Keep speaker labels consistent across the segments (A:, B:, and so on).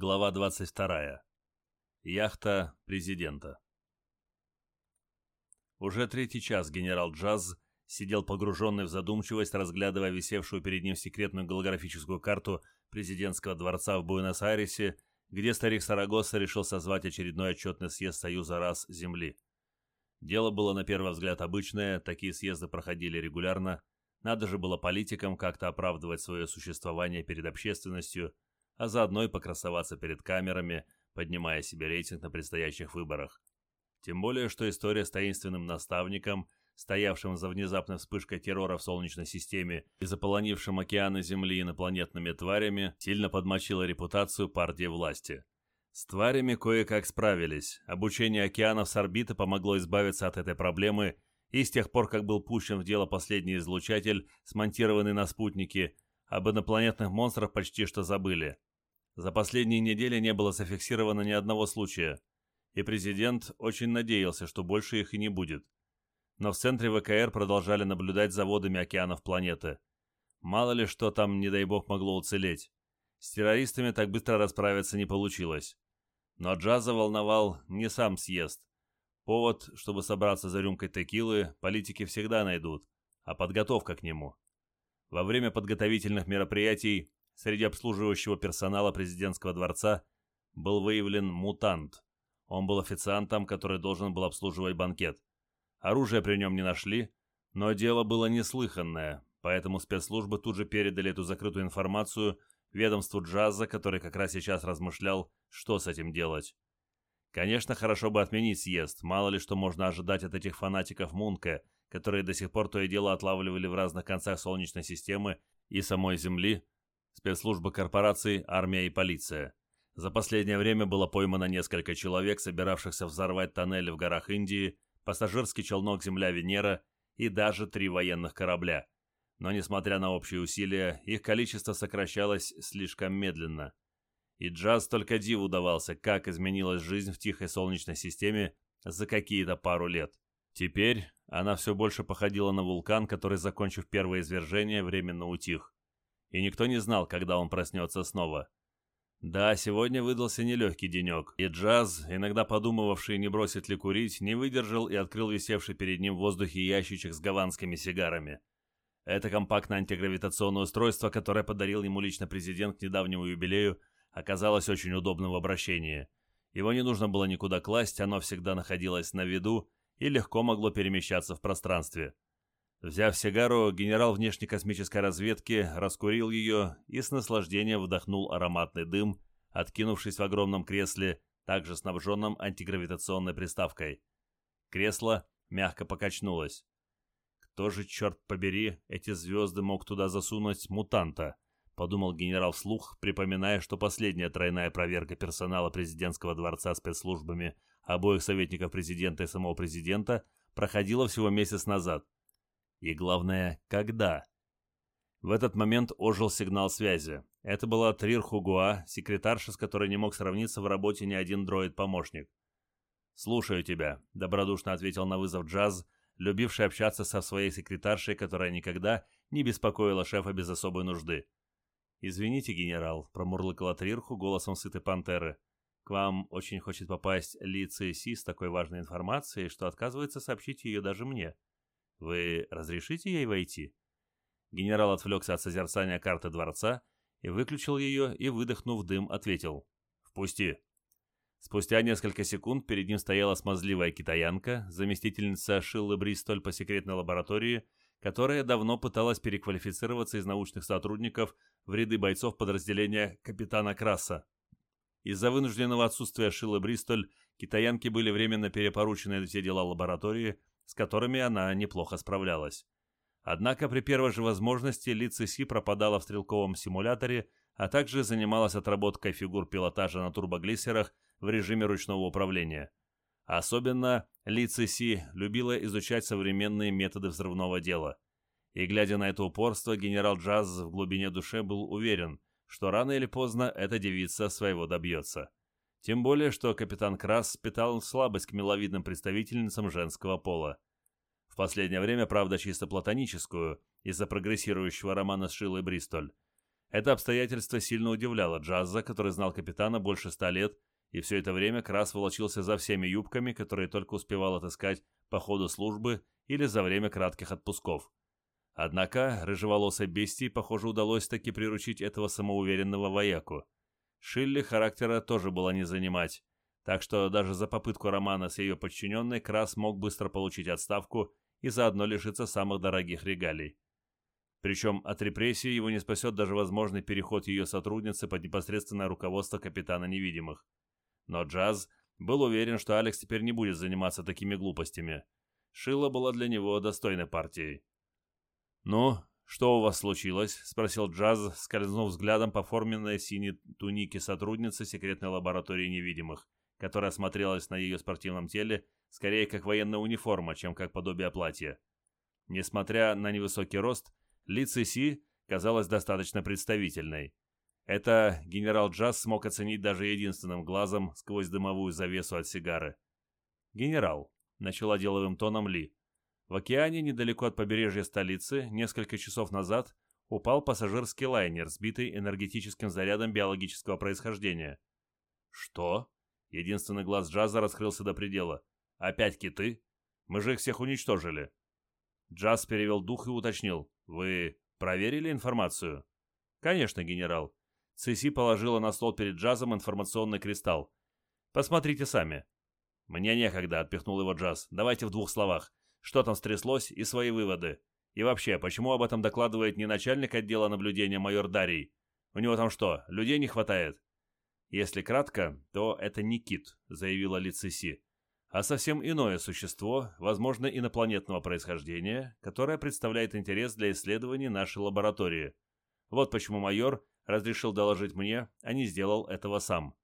A: Глава 22. Яхта президента. Уже третий час генерал Джаз сидел погруженный в задумчивость, разглядывая висевшую перед ним секретную голографическую карту президентского дворца в Буэнос-Айресе, где старик Сарагоса решил созвать очередной отчетный съезд Союза рас Земли. Дело было на первый взгляд обычное, такие съезды проходили регулярно, надо же было политикам как-то оправдывать свое существование перед общественностью – а заодно и покрасоваться перед камерами, поднимая себе рейтинг на предстоящих выборах. Тем более, что история с таинственным наставником, стоявшим за внезапной вспышкой террора в Солнечной системе и заполонившим океаны Земли инопланетными тварями, сильно подмочила репутацию партии власти. С тварями кое-как справились. Обучение океанов с орбиты помогло избавиться от этой проблемы, и с тех пор, как был пущен в дело последний излучатель, смонтированный на спутнике, об инопланетных монстрах почти что забыли. За последние недели не было зафиксировано ни одного случая, и президент очень надеялся, что больше их и не будет. Но в центре ВКР продолжали наблюдать за водами океанов планеты. Мало ли что там, не дай бог, могло уцелеть. С террористами так быстро расправиться не получилось. Но Джаза волновал не сам съезд. Повод, чтобы собраться за рюмкой текилы, политики всегда найдут, а подготовка к нему. Во время подготовительных мероприятий Среди обслуживающего персонала президентского дворца был выявлен мутант. Он был официантом, который должен был обслуживать банкет. Оружия при нем не нашли, но дело было неслыханное, поэтому спецслужбы тут же передали эту закрытую информацию ведомству Джаза, который как раз сейчас размышлял, что с этим делать. Конечно, хорошо бы отменить съезд, мало ли что можно ожидать от этих фанатиков Мунка, которые до сих пор то и дело отлавливали в разных концах Солнечной системы и самой Земли спецслужбы корпораций, армия и полиция. За последнее время было поймано несколько человек, собиравшихся взорвать тоннели в горах Индии, пассажирский челнок «Земля-Венера» и даже три военных корабля. Но, несмотря на общие усилия, их количество сокращалось слишком медленно. И Джаз только диву давался, как изменилась жизнь в тихой солнечной системе за какие-то пару лет. Теперь она все больше походила на вулкан, который, закончив первое извержение, временно утих и никто не знал, когда он проснется снова. Да, сегодня выдался нелегкий денек, и Джаз, иногда подумывавший, не бросит ли курить, не выдержал и открыл висевший перед ним в воздухе ящичек с гаванскими сигарами. Это компактное антигравитационное устройство, которое подарил ему лично президент к недавнему юбилею, оказалось очень удобным в обращении. Его не нужно было никуда класть, оно всегда находилось на виду и легко могло перемещаться в пространстве. Взяв сигару, генерал внешнекосмической разведки раскурил ее и с наслаждением вдохнул ароматный дым, откинувшись в огромном кресле, также снабженном антигравитационной приставкой. Кресло мягко покачнулось. «Кто же, черт побери, эти звезды мог туда засунуть мутанта?» — подумал генерал вслух, припоминая, что последняя тройная проверка персонала президентского дворца спецслужбами обоих советников президента и самого президента проходила всего месяц назад — и главное, когда? В этот момент ожил сигнал связи. Это была Трир Хугуа, секретарша, с которой не мог сравниться в работе ни один дроид-помощник. «Слушаю тебя», — добродушно ответил на вызов Джаз, любивший общаться со своей секретаршей, которая никогда не беспокоила шефа без особой нужды. «Извините, генерал», — промурлыкала Трирху голосом сытой пантеры. «К вам очень хочет попасть Ли Ци Си с такой важной информацией, что отказывается сообщить ее даже мне». «Вы разрешите ей войти?» Генерал отвлекся от созерцания карты дворца и выключил ее и, выдохнув дым, ответил «Впусти». Спустя несколько секунд перед ним стояла смазливая китаянка, заместительница Шиллы Бристоль по секретной лаборатории, которая давно пыталась переквалифицироваться из научных сотрудников в ряды бойцов подразделения капитана Краса. Из-за вынужденного отсутствия Шиллы Бристоль китаянки были временно перепоручены все дела лаборатории, с которыми она неплохо справлялась. Однако при первой же возможности Ли Ци пропадала в стрелковом симуляторе, а также занималась отработкой фигур пилотажа на турбоглиссерах в режиме ручного управления. Особенно Ли Ци любила изучать современные методы взрывного дела. И глядя на это упорство, генерал Джаз в глубине души был уверен, что рано или поздно эта девица своего добьется. Тем более, что капитан Крас питал слабость к миловидным представительницам женского пола. В последнее время, правда, чисто платоническую, из-за прогрессирующего романа с Шилой Бристоль. Это обстоятельство сильно удивляло Джазза, который знал капитана больше ста лет, и все это время Крас волочился за всеми юбками, которые только успевал отыскать по ходу службы или за время кратких отпусков. Однако рыжеволосой бестии, похоже, удалось таки приручить этого самоуверенного вояку. Шилли характера тоже было не занимать, так что даже за попытку романа с ее подчиненной Крас мог быстро получить отставку и заодно лишиться самых дорогих регалий. Причем от репрессий его не спасет даже возможный переход ее сотрудницы под непосредственное руководство капитана невидимых. Но Джаз был уверен, что Алекс теперь не будет заниматься такими глупостями. Шила была для него достойной партией. «Ну, что у вас случилось?» — спросил Джаз, скользнув взглядом по форменной синей тунике сотрудницы секретной лаборатории невидимых, которая смотрелась на ее спортивном теле скорее как военная униформа, чем как подобие платья. Несмотря на невысокий рост, Ли Ци казалась достаточно представительной. Это генерал Джаз смог оценить даже единственным глазом сквозь дымовую завесу от сигары. «Генерал», — начала деловым тоном Ли, — «в океане, недалеко от побережья столицы, несколько часов назад упал пассажирский лайнер, сбитый энергетическим зарядом биологического происхождения». «Что?» — единственный глаз Джаза раскрылся до предела. «Опять киты? Мы же их всех уничтожили». Джаз перевел дух и уточнил. «Вы проверили информацию?» «Конечно, генерал». Циси положила на стол перед Джазом информационный кристалл. «Посмотрите сами». «Мне некогда», — отпихнул его Джаз. «Давайте в двух словах. Что там стряслось и свои выводы. И вообще, почему об этом докладывает не начальник отдела наблюдения майор Дарий? У него там что, людей не хватает?» «Если кратко, то это не кит», — заявила Ли Циси а совсем иное существо, возможно, инопланетного происхождения, которое представляет интерес для исследований нашей лаборатории. Вот почему майор разрешил доложить мне, а не сделал этого сам.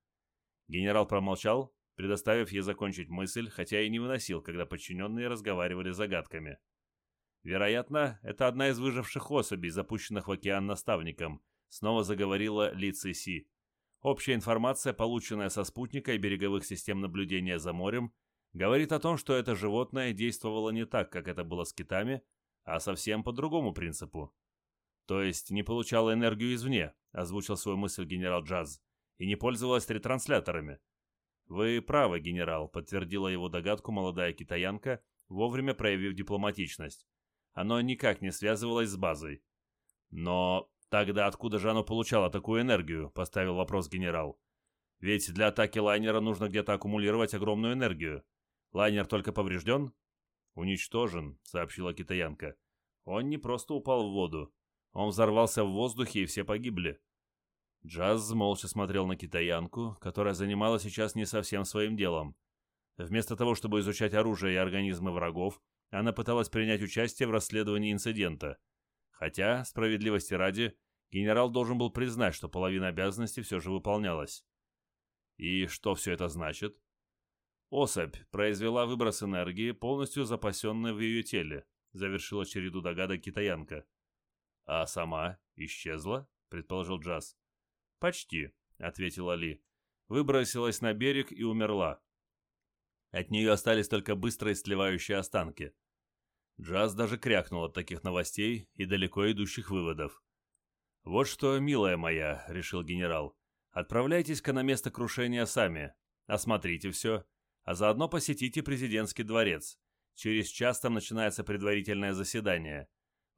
A: Генерал промолчал, предоставив ей закончить мысль, хотя и не выносил, когда подчиненные разговаривали загадками. Вероятно, это одна из выживших особей, запущенных в океан наставником, снова заговорила Ли Ци Общая информация, полученная со спутника и береговых систем наблюдения за морем, говорит о том, что это животное действовало не так, как это было с китами, а совсем по другому принципу. То есть не получало энергию извне, озвучил свою мысль генерал Джаз, и не пользовалось ретрансляторами. Вы правы, генерал, подтвердила его догадку молодая китаянка, вовремя проявив дипломатичность. Оно никак не связывалось с базой. Но тогда откуда же оно получало такую энергию, поставил вопрос генерал. Ведь для атаки лайнера нужно где-то аккумулировать огромную энергию. Лайнер только поврежден?» «Уничтожен», — сообщила китаянка. «Он не просто упал в воду. Он взорвался в воздухе, и все погибли». Джаз молча смотрел на китаянку, которая занималась сейчас не совсем своим делом. Вместо того, чтобы изучать оружие и организмы врагов, она пыталась принять участие в расследовании инцидента. Хотя, справедливости ради, генерал должен был признать, что половина обязанностей все же выполнялась. И что все это значит? Особь произвела выброс энергии, полностью запасенной в ее теле, завершила череду догадок китаянка. А сама исчезла, предположил Джаз. Почти, ответила Ли. Выбросилась на берег и умерла. От нее остались только быстро сливающие останки. Джаз даже крякнул от таких новостей и далеко идущих выводов. «Вот что, милая моя», — решил генерал, — «отправляйтесь-ка на место крушения сами, осмотрите все, а заодно посетите президентский дворец. Через час там начинается предварительное заседание.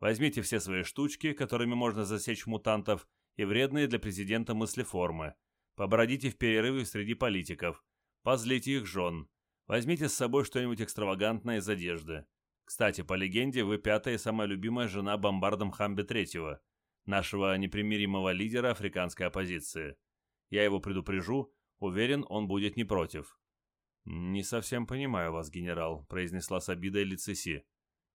A: Возьмите все свои штучки, которыми можно засечь мутантов, и вредные для президента мыслеформы. Побродите в перерыве среди политиков. Позлите их жен. Возьмите с собой что-нибудь экстравагантное из одежды. Кстати, по легенде, вы пятая и самая любимая жена бомбардом Хамбе Третьего, нашего непримиримого лидера африканской оппозиции. Я его предупрежу, уверен, он будет не против. «Не совсем понимаю вас, генерал», — произнесла с обидой Лицеси.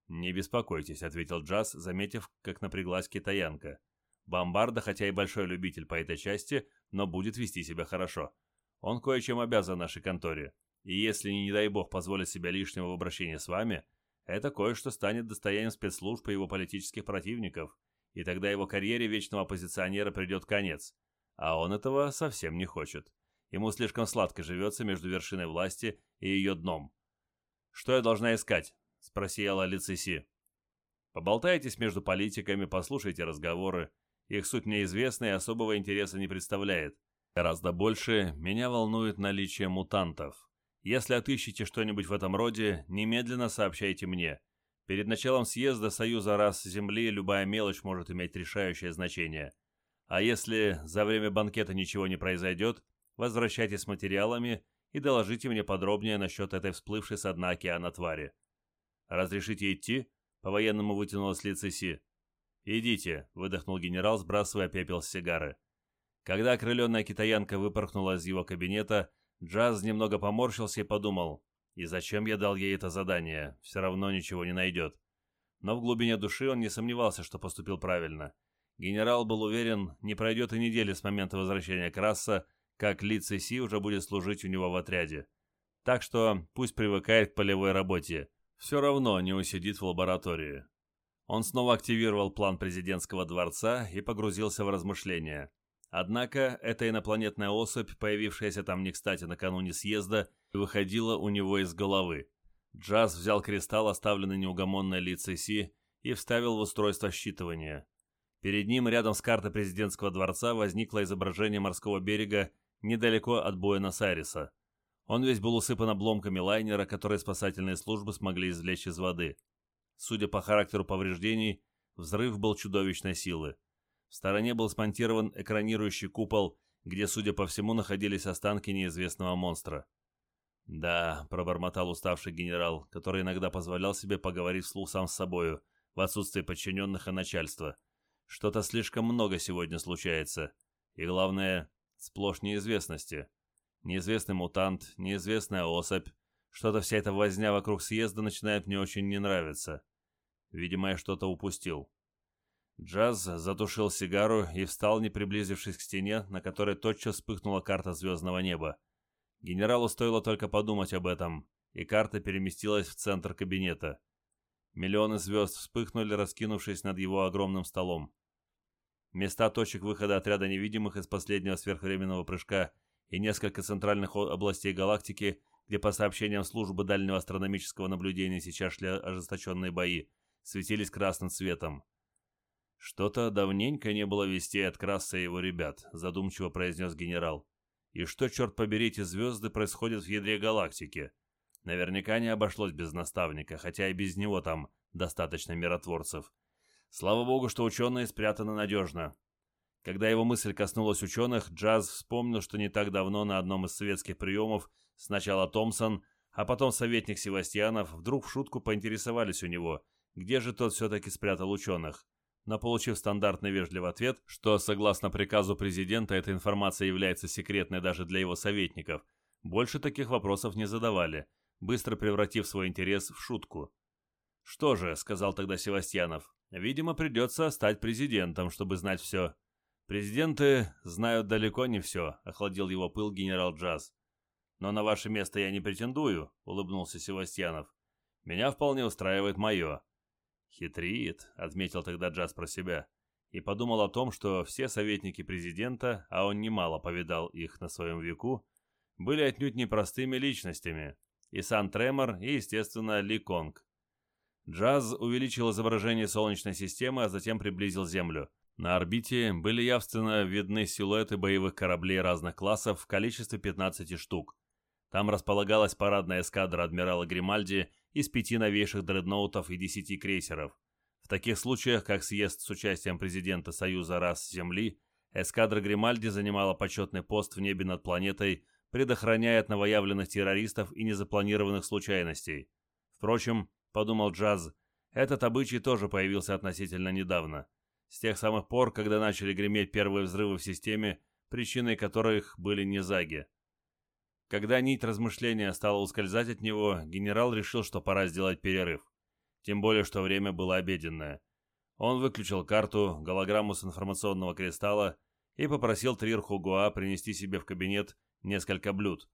A: «Не беспокойтесь», — ответил Джаз, заметив, как напряглась китаянка. «Бомбарда, хотя и большой любитель по этой части, но будет вести себя хорошо. Он кое-чем обязан нашей конторе. И если, не дай бог, позволит себе лишнего в обращении с вами, это кое-что станет достоянием спецслужб и его политических противников, и тогда его карьере вечного оппозиционера придет конец. А он этого совсем не хочет. Ему слишком сладко живется между вершиной власти и ее дном. «Что я должна искать?» — спросила Лициси. «Поболтайтесь между политиками, послушайте разговоры. Их суть мне известна и особого интереса не представляет. Гораздо больше меня волнует наличие мутантов. Если отыщете что-нибудь в этом роде, немедленно сообщайте мне. Перед началом съезда Союза рас Земли любая мелочь может иметь решающее значение. А если за время банкета ничего не произойдет, возвращайтесь с материалами и доложите мне подробнее насчет этой всплывшей с дна океана твари. «Разрешите идти?» — по-военному вытянулась лица Си. «Идите», — выдохнул генерал, сбрасывая пепел с сигары. Когда окрыленная китаянка выпорхнула из его кабинета, Джаз немного поморщился и подумал, и зачем я дал ей это задание, все равно ничего не найдет. Но в глубине души он не сомневался, что поступил правильно. Генерал был уверен, не пройдет и недели с момента возвращения Краса, как Ли Цеси уже будет служить у него в отряде. Так что пусть привыкает к полевой работе. Все равно не усидит в лаборатории. Он снова активировал план президентского дворца и погрузился в размышления. Однако эта инопланетная особь, появившаяся там не кстати накануне съезда, выходила у него из головы. Джаз взял кристалл, оставленный неугомонной лицей Си, и вставил в устройство считывания. Перед ним, рядом с картой президентского дворца, возникло изображение морского берега недалеко от Буэнос-Айреса. Он весь был усыпан обломками лайнера, которые спасательные службы смогли извлечь из воды. Судя по характеру повреждений, взрыв был чудовищной силы. В стороне был смонтирован экранирующий купол, где, судя по всему, находились останки неизвестного монстра. «Да», — пробормотал уставший генерал, который иногда позволял себе поговорить вслух сам с собою, в отсутствие подчиненных и начальства. «Что-то слишком много сегодня случается. И главное, сплошь неизвестности. Неизвестный мутант, неизвестная особь. Что-то вся эта возня вокруг съезда начинает мне очень не нравиться. Видимо, я что-то упустил. Джаз затушил сигару и встал, не приблизившись к стене, на которой тотчас вспыхнула карта звездного неба. Генералу стоило только подумать об этом, и карта переместилась в центр кабинета. Миллионы звезд вспыхнули, раскинувшись над его огромным столом. Места точек выхода отряда невидимых из последнего сверхвременного прыжка и несколько центральных областей галактики, где по сообщениям службы дальнего астрономического наблюдения сейчас шли ожесточенные бои, светились красным цветом. «Что-то давненько не было вестей от Краса и его ребят», — задумчиво произнес генерал. «И что, черт побери, эти звезды происходят в ядре галактики? Наверняка не обошлось без наставника, хотя и без него там достаточно миротворцев. Слава богу, что ученые спрятаны надежно. Когда его мысль коснулась ученых, Джаз вспомнил, что не так давно на одном из советских приемов сначала Томпсон, а потом советник Севастьянов вдруг в шутку поинтересовались у него, где же тот все-таки спрятал ученых. Но получив стандартный вежливый ответ, что согласно приказу президента эта информация является секретной даже для его советников, больше таких вопросов не задавали, быстро превратив свой интерес в шутку. «Что же», — сказал тогда Севастьянов, — «видимо, придется стать президентом, чтобы знать все». «Президенты знают далеко не все», — охладил его пыл генерал Джаз. «Но на ваше место я не претендую», — улыбнулся Севастьянов. «Меня вполне устраивает мое». «Хитрит», — отметил тогда Джаз про себя, и подумал о том, что все советники президента, а он немало повидал их на своем веку, были отнюдь непростыми личностями, и Сан Тремор, и, естественно, Ли Конг. Джаз увеличил изображение Солнечной системы, а затем приблизил Землю — на орбите были явственно видны силуэты боевых кораблей разных классов в количестве 15 штук. Там располагалась парадная эскадра адмирала Гримальди из пяти новейших дредноутов и десяти крейсеров. В таких случаях, как съезд с участием президента Союза рас Земли, эскадра Гримальди занимала почетный пост в небе над планетой, предохраняя от новоявленных террористов и незапланированных случайностей. Впрочем, подумал Джаз, этот обычай тоже появился относительно недавно – с тех самых пор, когда начали греметь первые взрывы в системе, причиной которых были низаги. Когда нить размышления стала ускользать от него, генерал решил, что пора сделать перерыв. Тем более, что время было обеденное. Он выключил карту, голограмму с информационного кристалла и попросил Трир Хугуа принести себе в кабинет несколько блюд,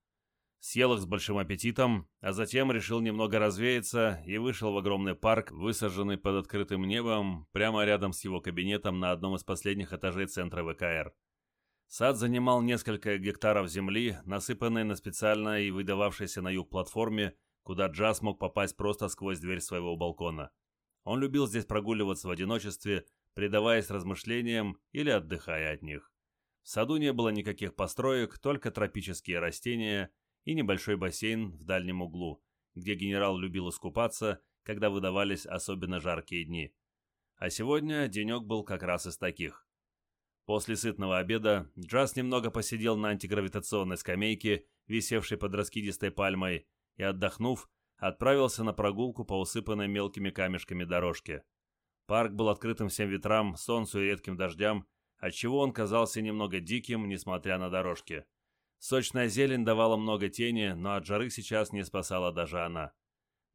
A: съел их с большим аппетитом, а затем решил немного развеяться и вышел в огромный парк, высаженный под открытым небом, прямо рядом с его кабинетом на одном из последних этажей центра ВКР. Сад занимал несколько гектаров земли, насыпанной на специально и выдававшейся на юг платформе, куда Джаз мог попасть просто сквозь дверь своего балкона. Он любил здесь прогуливаться в одиночестве, предаваясь размышлениям или отдыхая от них. В саду не было никаких построек, только тропические растения и небольшой бассейн в дальнем углу, где генерал любил искупаться, когда выдавались особенно жаркие дни. А сегодня денек был как раз из таких. После сытного обеда Джаз немного посидел на антигравитационной скамейке, висевшей под раскидистой пальмой, и, отдохнув, отправился на прогулку по усыпанной мелкими камешками дорожке. Парк был открытым всем ветрам, солнцу и редким дождям, отчего он казался немного диким, несмотря на дорожки. Сочная зелень давала много тени, но от жары сейчас не спасала даже она.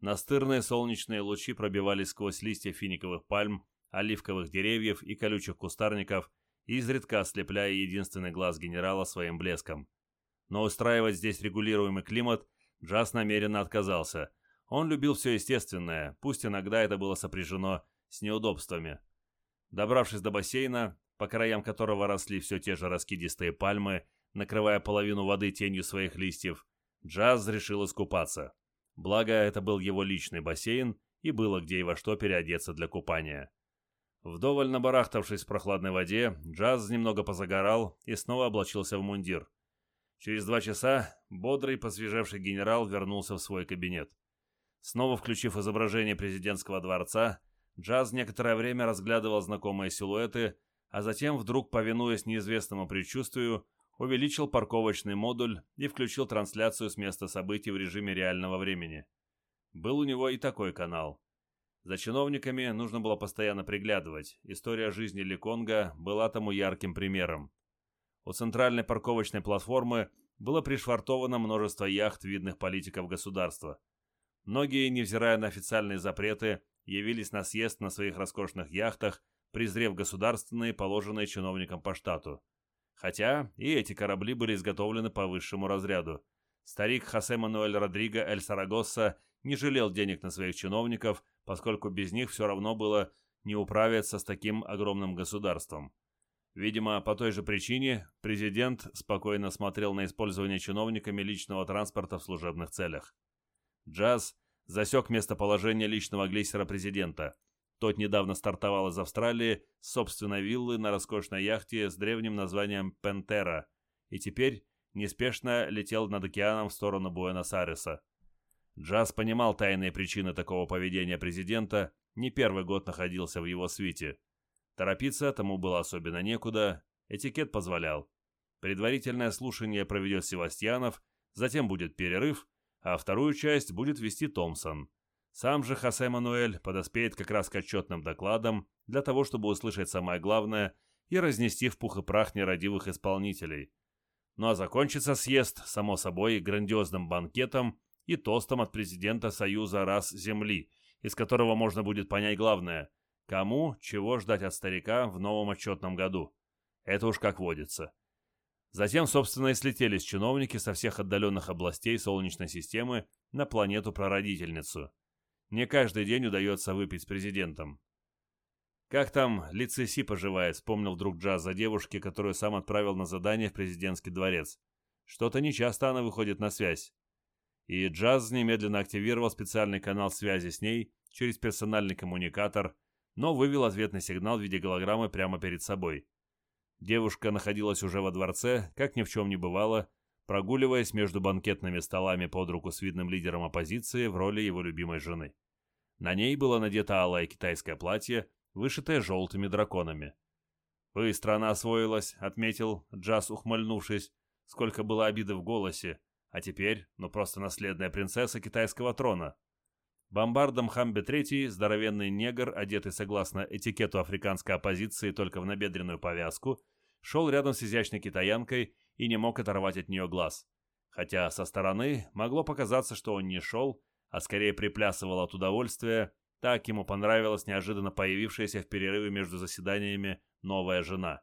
A: Настырные солнечные лучи пробивались сквозь листья финиковых пальм, оливковых деревьев и колючих кустарников, изредка ослепляя единственный глаз генерала своим блеском. Но устраивать здесь регулируемый климат Джаз намеренно отказался. Он любил все естественное, пусть иногда это было сопряжено с неудобствами. Добравшись до бассейна, по краям которого росли все те же раскидистые пальмы, накрывая половину воды тенью своих листьев, Джаз решил искупаться. Благо, это был его личный бассейн, и было где и во что переодеться для купания. Вдоволь набарахтавшись в прохладной воде, Джаз немного позагорал и снова облачился в мундир. Через два часа бодрый, посвежевший генерал вернулся в свой кабинет. Снова включив изображение президентского дворца, Джаз некоторое время разглядывал знакомые силуэты, а затем, вдруг повинуясь неизвестному предчувствию, увеличил парковочный модуль и включил трансляцию с места событий в режиме реального времени. Был у него и такой канал. За чиновниками нужно было постоянно приглядывать. История жизни Ликонга была тому ярким примером. У центральной парковочной платформы было пришвартовано множество яхт видных политиков государства. Многие, невзирая на официальные запреты, явились на съезд на своих роскошных яхтах презрев государственные, положенные чиновникам по штату. Хотя и эти корабли были изготовлены по высшему разряду. Старик Хосе Мануэль Родриго Эль Сарагосса не жалел денег на своих чиновников, поскольку без них все равно было не управиться с таким огромным государством. Видимо, по той же причине президент спокойно смотрел на использование чиновниками личного транспорта в служебных целях. Джаз засек местоположение личного глиссера президента – тот недавно стартовал из Австралии с собственной виллы на роскошной яхте с древним названием «Пентера» и теперь неспешно летел над океаном в сторону Буэнос-Айреса. Джаз понимал тайные причины такого поведения президента, не первый год находился в его свите. Торопиться тому было особенно некуда, этикет позволял. Предварительное слушание проведет Севастьянов, затем будет перерыв, а вторую часть будет вести Томпсон. Сам же Хосе Мануэль подоспеет как раз к отчетным докладам для того, чтобы услышать самое главное и разнести в пух и прах нерадивых исполнителей. Ну а закончится съезд, само собой, грандиозным банкетом и тостом от президента Союза рас Земли, из которого можно будет понять главное – кому чего ждать от старика в новом отчетном году. Это уж как водится. Затем, собственно, и слетелись чиновники со всех отдаленных областей Солнечной системы на планету-прародительницу – не каждый день удается выпить с президентом. «Как там Лицеси поживает?» — вспомнил вдруг Джаз за девушки, которую сам отправил на задание в президентский дворец. «Что-то нечасто она выходит на связь». И Джаз немедленно активировал специальный канал связи с ней через персональный коммуникатор, но вывел ответный сигнал в виде голограммы прямо перед собой. Девушка находилась уже во дворце, как ни в чем не бывало, прогуливаясь между банкетными столами под руку с видным лидером оппозиции в роли его любимой жены. На ней было надето алое китайское платье, вышитое желтыми драконами. «Быстро она освоилась», — отметил Джаз, ухмыльнувшись, сколько было обиды в голосе, а теперь, ну просто наследная принцесса китайского трона. Бомбардом Хамбе III, здоровенный негр, одетый согласно этикету африканской оппозиции только в набедренную повязку, шел рядом с изящной китаянкой и не мог оторвать от нее глаз. Хотя со стороны могло показаться, что он не шел, а скорее приплясывал от удовольствия, так ему понравилась неожиданно появившаяся в перерыве между заседаниями новая жена.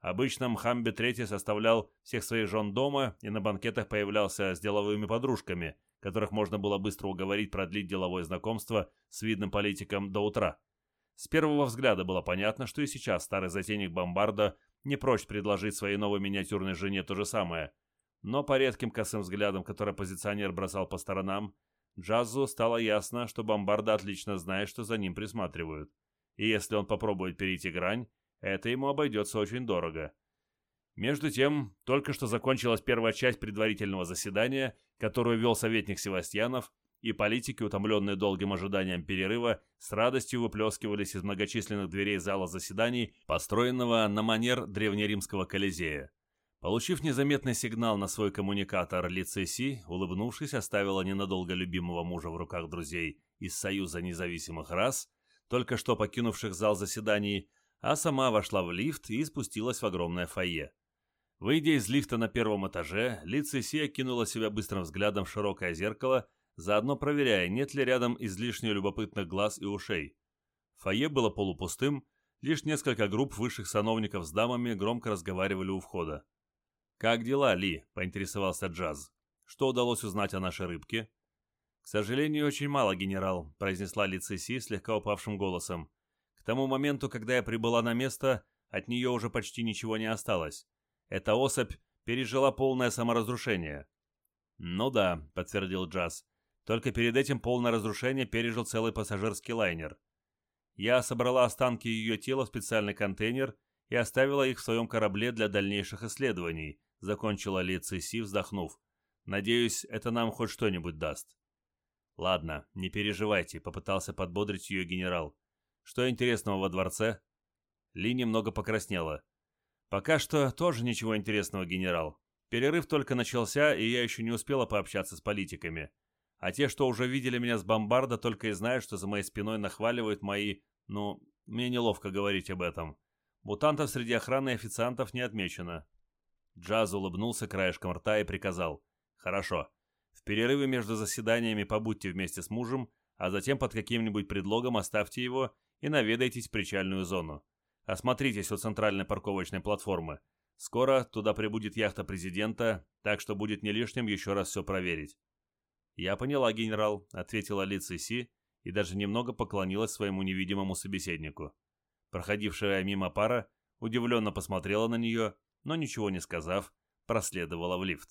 A: Обычно Мхамбе III составлял всех своих жен дома и на банкетах появлялся с деловыми подружками, которых можно было быстро уговорить продлить деловое знакомство с видным политиком до утра. С первого взгляда было понятно, что и сейчас старый затейник Бомбарда не прочь предложить своей новой миниатюрной жене то же самое. Но по редким косым взглядам, которые позиционер бросал по сторонам, Джазу стало ясно, что Бомбарда отлично знает, что за ним присматривают. И если он попробует перейти грань, это ему обойдется очень дорого. Между тем, только что закончилась первая часть предварительного заседания, которую вел советник Севастьянов, и политики, утомленные долгим ожиданием перерыва, с радостью выплескивались из многочисленных дверей зала заседаний, построенного на манер древнеримского Колизея. Получив незаметный сигнал на свой коммуникатор, Ли улыбнувшись, оставила ненадолго любимого мужа в руках друзей из Союза независимых рас, только что покинувших зал заседаний, а сама вошла в лифт и спустилась в огромное фойе. Выйдя из лифта на первом этаже, Ли Цеси кинула себя быстрым взглядом в широкое зеркало, заодно проверяя, нет ли рядом излишне любопытных глаз и ушей. Фойе было полупустым, лишь несколько групп высших сановников с дамами громко разговаривали у входа. «Как дела, Ли?» – поинтересовался Джаз. «Что удалось узнать о нашей рыбке?» «К сожалению, очень мало, генерал», – произнесла Ли Цеси слегка упавшим голосом. «К тому моменту, когда я прибыла на место, от нее уже почти ничего не осталось. Эта особь пережила полное саморазрушение». «Ну да», — подтвердил Джаз. «Только перед этим полное разрушение пережил целый пассажирский лайнер. Я собрала останки ее тела в специальный контейнер и оставила их в своем корабле для дальнейших исследований, закончила Ли Цисси, вздохнув. «Надеюсь, это нам хоть что-нибудь даст». «Ладно, не переживайте», — попытался подбодрить ее генерал. «Что интересного во дворце?» Ли немного покраснела. «Пока что тоже ничего интересного, генерал. Перерыв только начался, и я еще не успела пообщаться с политиками. А те, что уже видели меня с бомбарда, только и знают, что за моей спиной нахваливают мои... Ну, мне неловко говорить об этом. Мутантов среди охраны и официантов не отмечено. Джаз улыбнулся краешком рта и приказал. «Хорошо. В перерыве между заседаниями побудьте вместе с мужем, а затем под каким-нибудь предлогом оставьте его и наведайтесь в причальную зону. Осмотритесь у центральной парковочной платформы. Скоро туда прибудет яхта президента, так что будет не лишним еще раз все проверить». «Я поняла, генерал», — ответила Ли Ци и даже немного поклонилась своему невидимому собеседнику. Проходившая мимо пара удивленно посмотрела на нее но ничего не сказав, проследовала в лифт.